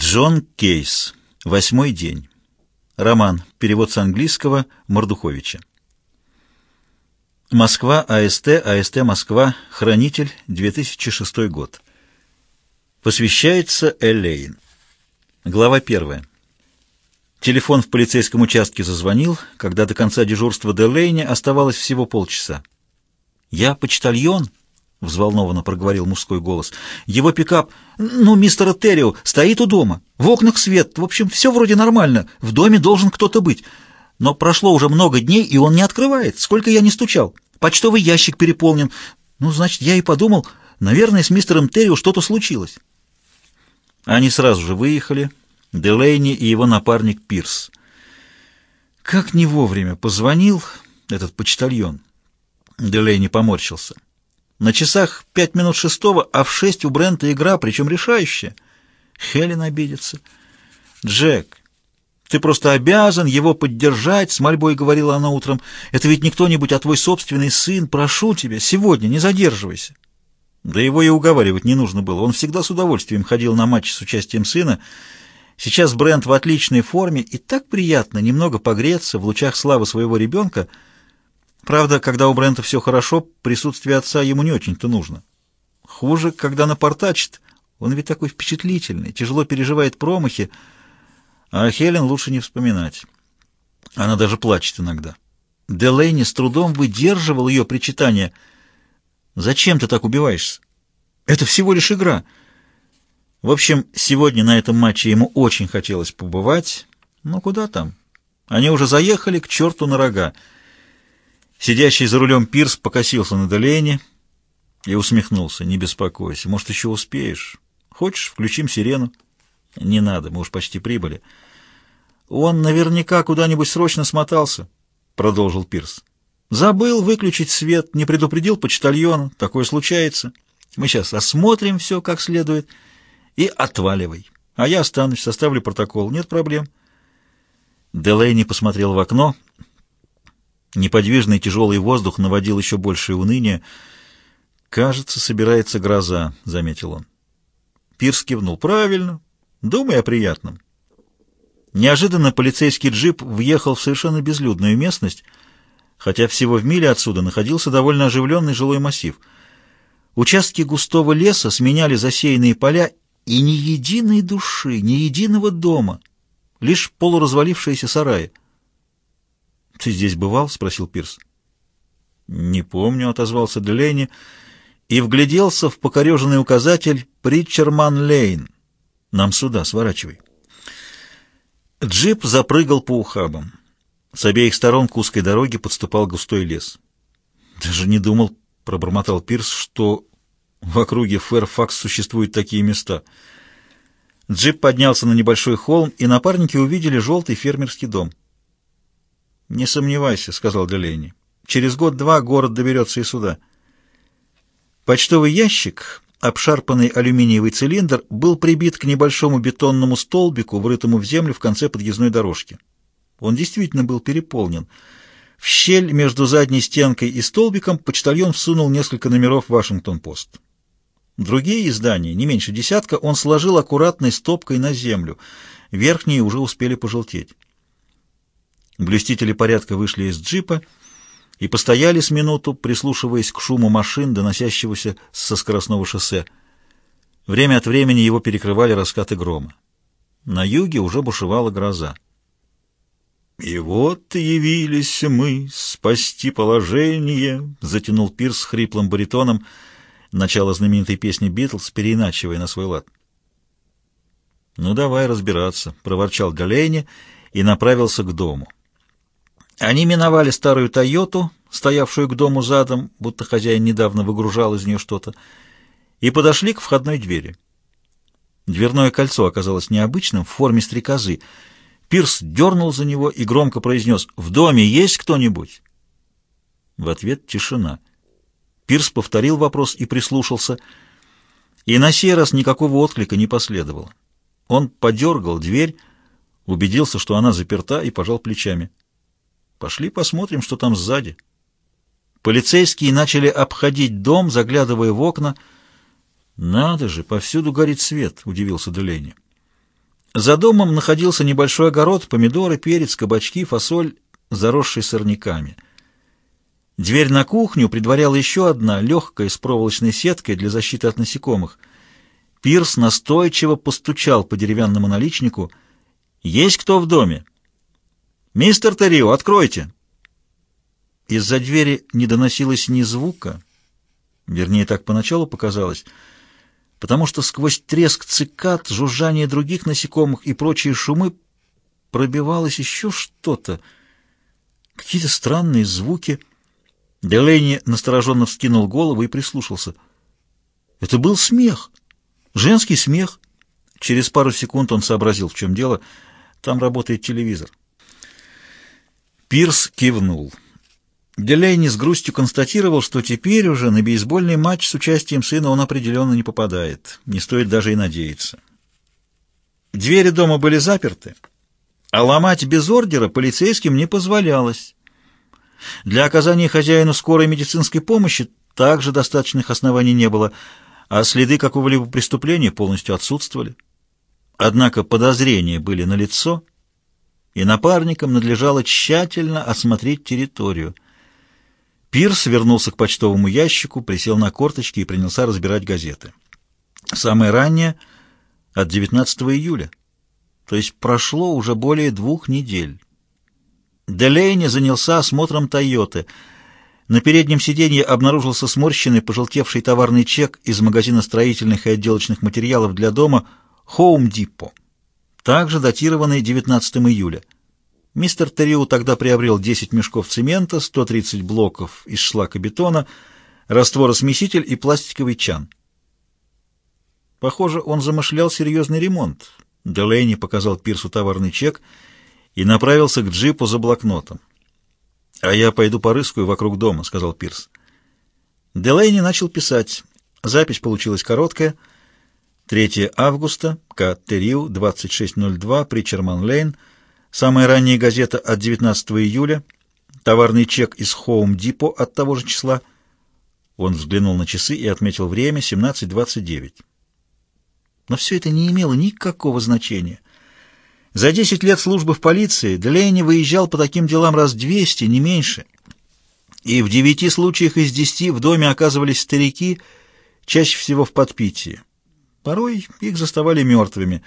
Джон Кейс. Восьмой день. Роман. Перевод с английского Мордуховича. Москва, АСТ, АСТ, Москва. Хранитель. 2006 год. Посвящается Элейн. Глава первая. Телефон в полицейском участке зазвонил, когда до конца дежурства Делейни оставалось всего полчаса. «Я почтальон», — взволнованно проговорил мужской голос. «Его пикап, ну, мистера Террио, стоит у дома. В окнах свет. В общем, все вроде нормально. В доме должен кто-то быть. Но прошло уже много дней, и он не открывает. Сколько я не стучал. Почтовый ящик переполнен. Ну, значит, я и подумал, наверное, с мистером Террио что-то случилось». Они сразу же выехали, Делейни и его напарник Пирс. Как не вовремя позвонил этот почтальон. Делейни поморщился. На часах пять минут шестого, а в шесть у Брента игра, причем решающая. Хелен обидится. «Джек, ты просто обязан его поддержать», — с мольбой говорила она утром. «Это ведь не кто-нибудь, а твой собственный сын. Прошу тебя, сегодня не задерживайся». Да его и уговаривать не нужно было. Он всегда с удовольствием ходил на матчи с участием сына. Сейчас Брент в отличной форме, и так приятно немного погреться в лучах славы своего ребенка — Правда, когда у Брента все хорошо, присутствие отца ему не очень-то нужно. Хуже, когда напортачит. Он ведь такой впечатлительный, тяжело переживает промахи, а Хелен лучше не вспоминать. Она даже плачет иногда. Делейни с трудом выдерживал ее причитание. «Зачем ты так убиваешься? Это всего лишь игра». В общем, сегодня на этом матче ему очень хотелось побывать. Но куда там? Они уже заехали к черту на рога. Сидящий за рулем Пирс покосился на Долейне и усмехнулся. «Не беспокойся, может, еще успеешь. Хочешь, включим сирену?» «Не надо, мы уж почти прибыли». «Он наверняка куда-нибудь срочно смотался», — продолжил Пирс. «Забыл выключить свет, не предупредил почтальона. Такое случается. Мы сейчас осмотрим все как следует и отваливай. А я останусь, составлю протокол. Нет проблем». Делейни посмотрел в окно — Неподвижный тяжелый воздух наводил еще большее уныние. «Кажется, собирается гроза», — заметил он. Пирс кивнул. «Правильно. Думай о приятном». Неожиданно полицейский джип въехал в совершенно безлюдную местность, хотя всего в миле отсюда находился довольно оживленный жилой массив. Участки густого леса сменяли засеянные поля, и ни единой души, ни единого дома, лишь полуразвалившиеся сараи. «Ты здесь бывал?» — спросил Пирс. «Не помню», — отозвался Делейни и вгляделся в покореженный указатель «Притчерман Лейн». «Нам сюда, сворачивай». Джип запрыгал по ухабам. С обеих сторон к узкой дороге подступал густой лес. «Даже не думал», — пробормотал Пирс, — «что в округе Фэрфакс существуют такие места». Джип поднялся на небольшой холм, и напарники увидели желтый фермерский дом. «Не сомневайся», — сказал Делейни. «Через год-два город доберется и сюда». Почтовый ящик, обшарпанный алюминиевый цилиндр, был прибит к небольшому бетонному столбику, врытому в землю в конце подъездной дорожки. Он действительно был переполнен. В щель между задней стенкой и столбиком почтальон всунул несколько номеров «Вашингтон-Пост». Другие издания, не меньше десятка, он сложил аккуратной стопкой на землю. Верхние уже успели пожелтеть. Блюстители порядка вышли из джипа и постояли с минуту, прислушиваясь к шуму машин, доносящегося со скоростного шоссе. Время от времени его перекрывали раскаты грома. На юге уже бушевала гроза. «И вот явились мы спасти положение», — затянул Пирс хриплым баритоном начало знаменитой песни «Битлз», переиначивая на свой лад. «Ну, давай разбираться», — проворчал Галейни и направился к дому. Они миновали старую «Тойоту», стоявшую к дому задом, будто хозяин недавно выгружал из нее что-то, и подошли к входной двери. Дверное кольцо оказалось необычным, в форме стрекозы. Пирс дернул за него и громко произнес «В доме есть кто-нибудь?» В ответ тишина. Пирс повторил вопрос и прислушался, и на сей раз никакого отклика не последовало. Он подергал дверь, убедился, что она заперта, и пожал плечами. Пошли посмотрим, что там сзади. Полицейские начали обходить дом, заглядывая в окна. «Надо же, повсюду горит свет», — удивился Делейни. За домом находился небольшой огород, помидоры, перец, кабачки, фасоль, заросший сорняками. Дверь на кухню предваряла еще одна, легкая, с проволочной сеткой для защиты от насекомых. Пирс настойчиво постучал по деревянному наличнику. «Есть кто в доме?» «Мистер Террио, откройте!» Из-за двери не доносилось ни звука, вернее, так поначалу показалось, потому что сквозь треск цикад, жужжание других насекомых и прочие шумы пробивалось еще что-то, какие-то странные звуки — Делейни настороженно вскинул голову и прислушался. Это был смех. Женский смех. Через пару секунд он сообразил, в чем дело. Там работает телевизор. Пирс кивнул. Делейни с грустью констатировал, что теперь уже на бейсбольный матч с участием сына он определенно не попадает. Не стоит даже и надеяться. Двери дома были заперты, а ломать без ордера полицейским не позволялось. Для оказания хозяину скорой медицинской помощи также достаточных оснований не было, а следы какого-либо преступления полностью отсутствовали. Однако подозрения были налицо, и напарникам надлежало тщательно осмотреть территорию. Пирс вернулся к почтовому ящику, присел на корточки и принялся разбирать газеты. Самое раннее — от 19 июля, то есть прошло уже более двух недель. Делейни занялся осмотром «Тойоты». На переднем сиденье обнаружился сморщенный, пожелтевший товарный чек из магазина строительных и отделочных материалов для дома «Хоум Диппо», также датированный 19 июля. Мистер Терриу тогда приобрел 10 мешков цемента, 130 блоков из шлакобетона, растворосмеситель и пластиковый чан. Похоже, он замышлял серьезный ремонт. Делейни показал Пирсу товарный чек — и направился к джипу за блокнотом. «А я пойду порыскаю вокруг дома», — сказал Пирс. Делейни начал писать. Запись получилась короткая. 3 августа, К. Терриу, 2602, Причерман-Лейн. Самая ранняя газета от 19 июля. Товарный чек из Хоум Дипо от того же числа. Он взглянул на часы и отметил время 17.29. Но все это не имело никакого значения. За 10 лет службы в полиции Делейни выезжал по таким делам раз 200, не меньше. И в девяти случаях из десяти в доме оказывались старики, чаще всего в подпитии. Порой их заставали мертвыми.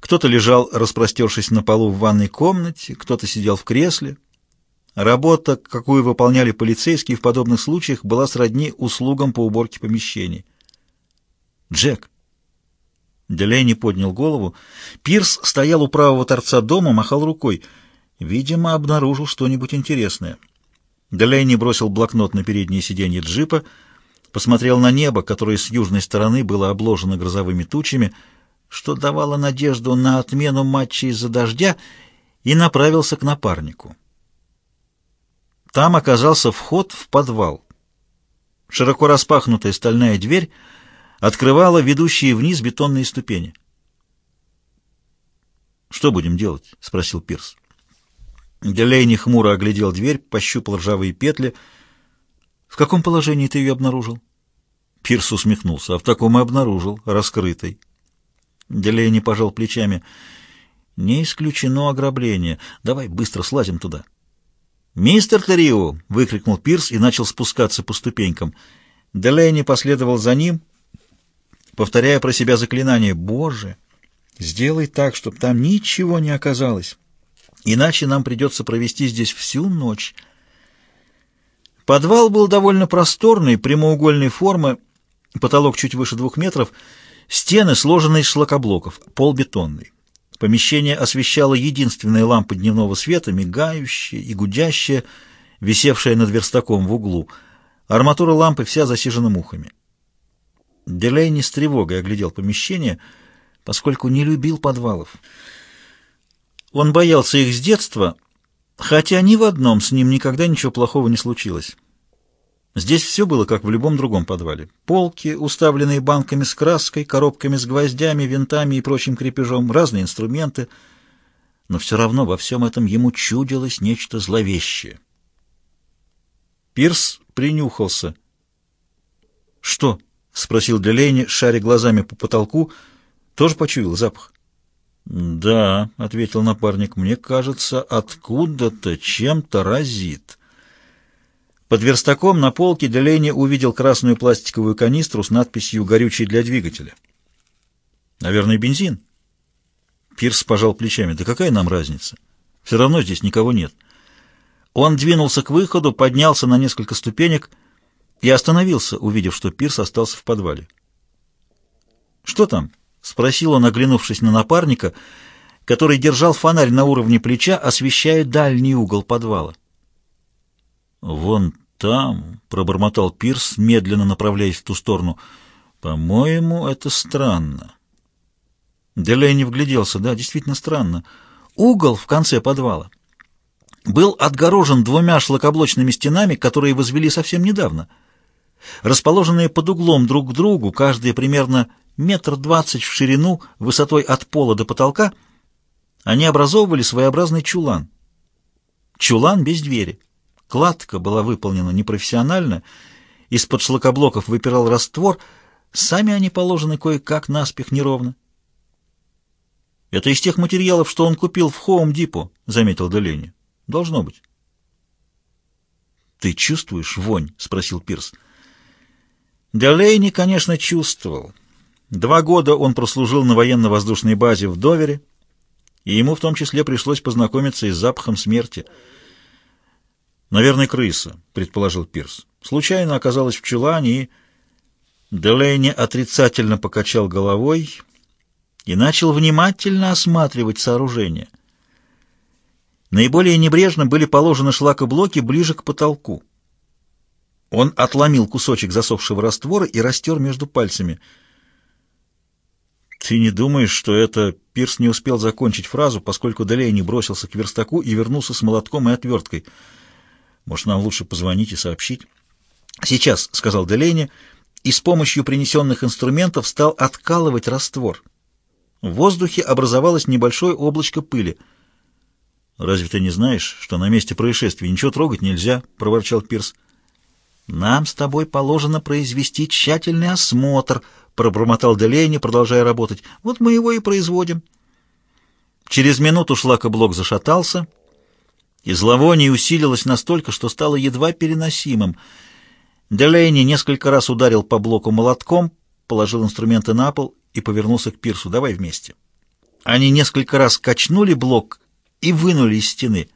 Кто-то лежал, распростершись на полу в ванной комнате, кто-то сидел в кресле. Работа, какую выполняли полицейские в подобных случаях, была сродни услугам по уборке помещений. «Джек, Делейни поднял голову. Пирс стоял у правого торца дома, махал рукой. Видимо, обнаружил что-нибудь интересное. Делейни бросил блокнот на переднее сиденье джипа, посмотрел на небо, которое с южной стороны было обложено грозовыми тучами, что давало надежду на отмену матча из-за дождя, и направился к напарнику. Там оказался вход в подвал. Широко распахнутая стальная дверь — открывала ведущие вниз бетонные ступени. «Что будем делать?» — спросил Пирс. Делейни хмуро оглядел дверь, пощупал ржавые петли. «В каком положении ты ее обнаружил?» Пирс усмехнулся. «А в таком и обнаружил, раскрытой». Делейни пожал плечами. «Не исключено ограбление. Давай быстро слазим туда». «Мистер Террио!» — выкрикнул Пирс и начал спускаться по ступенькам. Делейни последовал за ним — повторяя про себя заклинание «Боже, сделай так, чтобы там ничего не оказалось, иначе нам придется провести здесь всю ночь». Подвал был довольно просторный, прямоугольной формы, потолок чуть выше двух метров, стены сложены из шлакоблоков, пол бетонный. Помещение освещала единственная лампа дневного света, мигающая и гудящая, висевшая над верстаком в углу. Арматура лампы вся засижена мухами. Делейни с тревогой оглядел помещение, поскольку не любил подвалов. Он боялся их с детства, хотя ни в одном с ним никогда ничего плохого не случилось. Здесь все было, как в любом другом подвале. Полки, уставленные банками с краской, коробками с гвоздями, винтами и прочим крепежом, разные инструменты. Но все равно во всем этом ему чудилось нечто зловещее. Пирс принюхался. «Что?» — спросил Делейни, шаря глазами по потолку. Тоже почуял запах. «Да», — ответил напарник, — «мне кажется, откуда-то чем-то разит». Под верстаком на полке Делейни увидел красную пластиковую канистру с надписью «Горючий для двигателя». «Наверное, бензин?» Пирс пожал плечами. «Да какая нам разница? Все равно здесь никого нет». Он двинулся к выходу, поднялся на несколько ступенек и остановился, увидев, что Пирс остался в подвале. «Что там?» — спросил он, оглянувшись на напарника, который держал фонарь на уровне плеча, освещая дальний угол подвала. «Вон там», — пробормотал Пирс, медленно направляясь в ту сторону, — «по-моему, это странно». Делейни вгляделся. Да, действительно странно. Угол в конце подвала был отгорожен двумя шлакоблочными стенами, которые возвели совсем недавно. Расположенные под углом друг к другу, каждые примерно метр двадцать в ширину, высотой от пола до потолка, они образовывали своеобразный чулан. Чулан без двери. Кладка была выполнена непрофессионально, из-под шлакоблоков выпирал раствор, сами они положены кое-как наспех неровно. «Это из тех материалов, что он купил в Хоум-Дипо», — заметил Делени. «Должно быть». «Ты чувствуешь вонь?» — спросил Пирс. Делейни, конечно, чувствовал. Два года он прослужил на военно-воздушной базе в Довере, и ему в том числе пришлось познакомиться и с запахом смерти. «Наверное, крыса», — предположил Пирс. «Случайно оказалась в чулане и...» Делейни отрицательно покачал головой и начал внимательно осматривать сооружение. Наиболее небрежно были положены шлакоблоки ближе к потолку. Он отломил кусочек засохшего раствора и растер между пальцами. «Ты не думаешь, что это...» Пирс не успел закончить фразу, поскольку Делейни бросился к верстаку и вернулся с молотком и отверткой. «Может, нам лучше позвонить и сообщить?» «Сейчас», — сказал Делейни, и с помощью принесенных инструментов стал откалывать раствор. В воздухе образовалось небольшое облачко пыли. «Разве ты не знаешь, что на месте происшествия ничего трогать нельзя?» — проворчал Пирс. «Нам с тобой положено произвести тщательный осмотр», — пробормотал Делейни, продолжая работать. «Вот мы его и производим». Через минуту шлакоблок зашатался, и зловоние усилилось настолько, что стало едва переносимым. Делейни несколько раз ударил по блоку молотком, положил инструменты на пол и повернулся к Пирсу. «Давай вместе». Они несколько раз качнули блок и вынули из стены.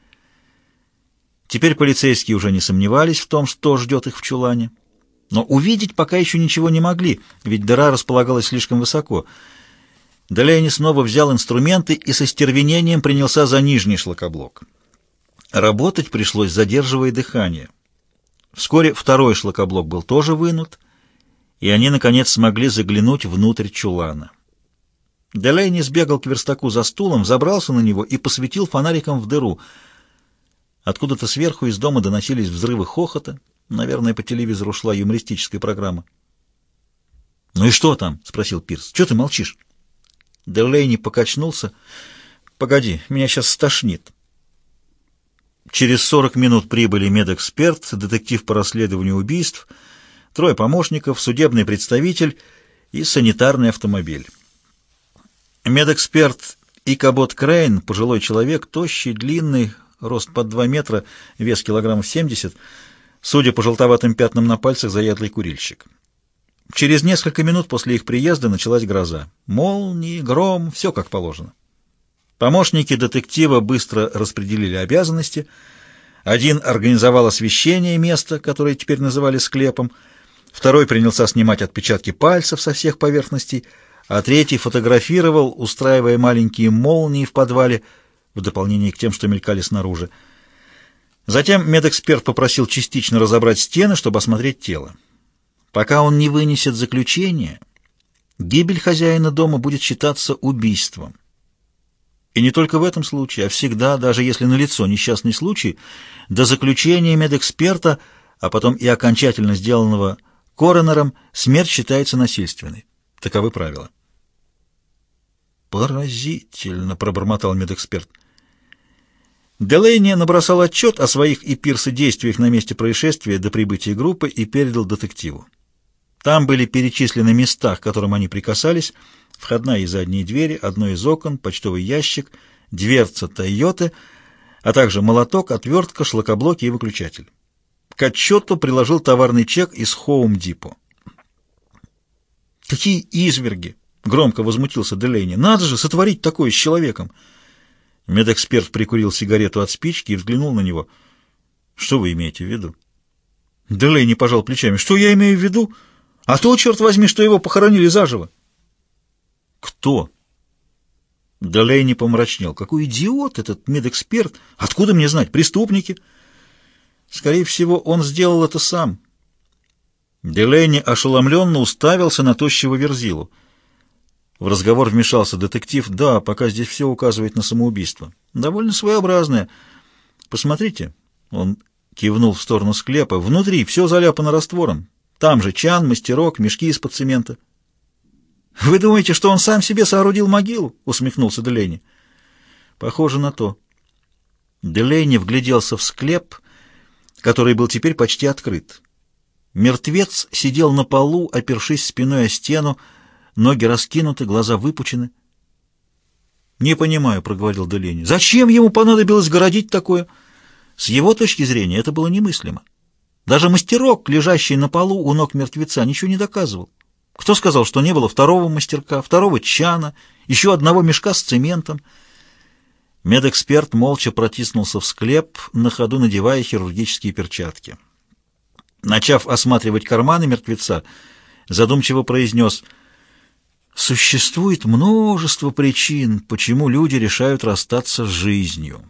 Теперь полицейские уже не сомневались в том, что ждет их в чулане. Но увидеть пока еще ничего не могли, ведь дыра располагалась слишком высоко. Далее снова взял инструменты и со стервенением принялся за нижний шлакоблок. Работать пришлось, задерживая дыхание. Вскоре второй шлакоблок был тоже вынут — и они, наконец, смогли заглянуть внутрь чулана. Делейни сбегал к верстаку за стулом, забрался на него и посветил фонариком в дыру. Откуда-то сверху из дома доносились взрывы хохота. Наверное, по телевизору шла юмористическая программа. «Ну и что там?» — спросил Пирс. «Чего ты молчишь?» Делейни покачнулся. «Погоди, меня сейчас стошнит». Через сорок минут прибыли медэксперт, детектив по расследованию убийств — трое помощников, судебный представитель и санитарный автомобиль. Медэксперт Икабот Крейн, пожилой человек, тощий, длинный, рост под 2 метра, вес килограммов 70, судя по желтоватым пятнам на пальцах, заядлый курильщик. Через несколько минут после их приезда началась гроза. Молнии, гром, все как положено. Помощники детектива быстро распределили обязанности. Один организовал освещение места, которое теперь называли склепом, Второй принялся снимать отпечатки пальцев со всех поверхностей, а третий фотографировал, устраивая маленькие молнии в подвале, в дополнение к тем, что мелькали снаружи. Затем медэксперт попросил частично разобрать стены, чтобы осмотреть тело. Пока он не вынесет заключение, гибель хозяина дома будет считаться убийством. И не только в этом случае, а всегда, даже если налицо несчастный случай, до заключения медэксперта, а потом и окончательно сделанного Коронером смерть считается насильственной. Таковы правила. «Поразительно!» — пробормотал медэксперт. Делейни набросал отчет о своих и Пирса действиях на месте происшествия до прибытия группы и передал детективу. Там были перечислены места, к которым они прикасались, входная и задние двери, одно из окон, почтовый ящик, дверца «Тойоты», а также молоток, отвертка, шлакоблоки и выключатель. К отчету приложил товарный чек из Хоум-Дипо. «Какие изверги!» — громко возмутился Делейни. «Надо же сотворить такое с человеком!» Медэксперт прикурил сигарету от спички и взглянул на него. «Что вы имеете в виду?» Делейни пожал плечами. «Что я имею в виду? А то, черт возьми, что его похоронили заживо!» «Кто?» Делейни помрачнел. «Какой идиот этот медэксперт! Откуда мне знать? Преступники!» «Скорее всего, он сделал это сам». Делейни ошеломленно уставился на тощего верзилу. В разговор вмешался детектив. «Да, пока здесь все указывает на самоубийство. Довольно своеобразное. Посмотрите». Он кивнул в сторону склепа. «Внутри все заляпано раствором. Там же чан, мастерок, мешки из-под цемента». «Вы думаете, что он сам себе соорудил могилу?» — усмехнулся Делейни. «Похоже на то». Делейни вгляделся в склеп, который был теперь почти открыт. Мертвец сидел на полу, опершись спиной о стену, ноги раскинуты, глаза выпучены. «Не понимаю», — проговорил Делени. «Зачем ему понадобилось городить такое?» С его точки зрения это было немыслимо. Даже мастерок, лежащий на полу у ног мертвеца, ничего не доказывал. Кто сказал, что не было второго мастерка, второго чана, еще одного мешка с цементом? Медэксперт молча протиснулся в склеп, на ходу надевая хирургические перчатки. Начав осматривать карманы мертвеца, задумчиво произнес «Существует множество причин, почему люди решают расстаться с жизнью.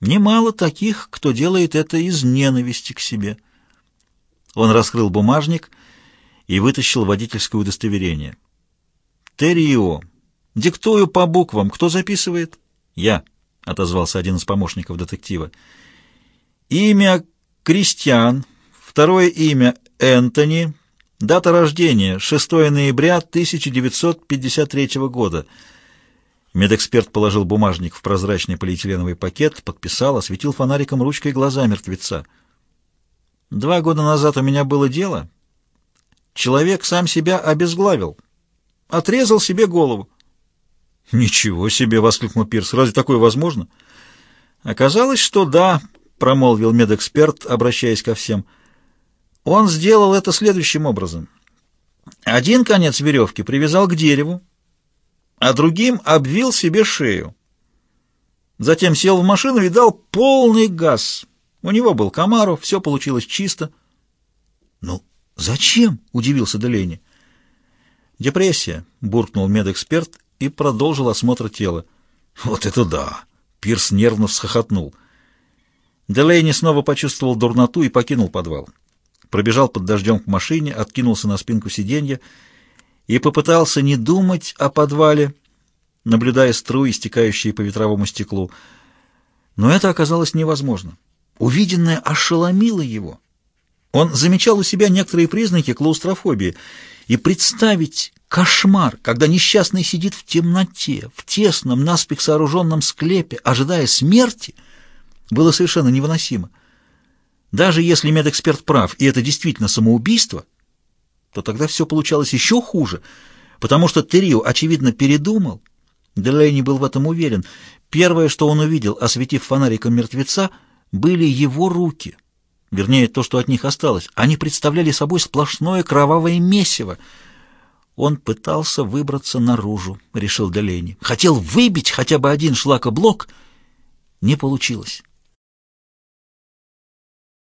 Немало таких, кто делает это из ненависти к себе». Он раскрыл бумажник и вытащил водительское удостоверение. «Террио. Диктую по буквам. Кто записывает?» «Я», — отозвался один из помощников детектива. «Имя Кристиан». Второе имя – Энтони. Дата рождения – 6 ноября 1953 года. Медэксперт положил бумажник в прозрачный полиэтиленовый пакет, подписал, осветил фонариком ручкой глаза мертвеца. Два года назад у меня было дело. Человек сам себя обезглавил. Отрезал себе голову. «Ничего себе!» — воскликнул Пирс. «Разве такое возможно?» «Оказалось, что да», — промолвил медэксперт, обращаясь ко всем. Он сделал это следующим образом. Один конец веревки привязал к дереву, а другим обвил себе шею. Затем сел в машину и дал полный газ. У него был Камару, все получилось чисто. «Ну, зачем?» — удивился Делени. «Депрессия», — буркнул медэксперт и продолжил осмотр тела. «Вот это да!» — Пирс нервно всхохотнул. Делейни снова почувствовал дурноту и покинул подвал пробежал под дождем к машине, откинулся на спинку сиденья и попытался не думать о подвале, наблюдая струи, стекающие по ветровому стеклу. Но это оказалось невозможно. Увиденное ошеломило его. Он замечал у себя некоторые признаки клаустрофобии, и представить кошмар, когда несчастный сидит в темноте, в тесном, наспех сооруженном склепе, ожидая смерти, было совершенно невыносимо. Даже если медэксперт прав, и это действительно самоубийство, то тогда все получалось еще хуже, потому что Террио, очевидно, передумал. Делейни был в этом уверен. Первое, что он увидел, осветив фонариком мертвеца, были его руки. Вернее, то, что от них осталось. Они представляли собой сплошное кровавое месиво. Он пытался выбраться наружу, решил Делейни. Хотел выбить хотя бы один шлакоблок. Не получилось.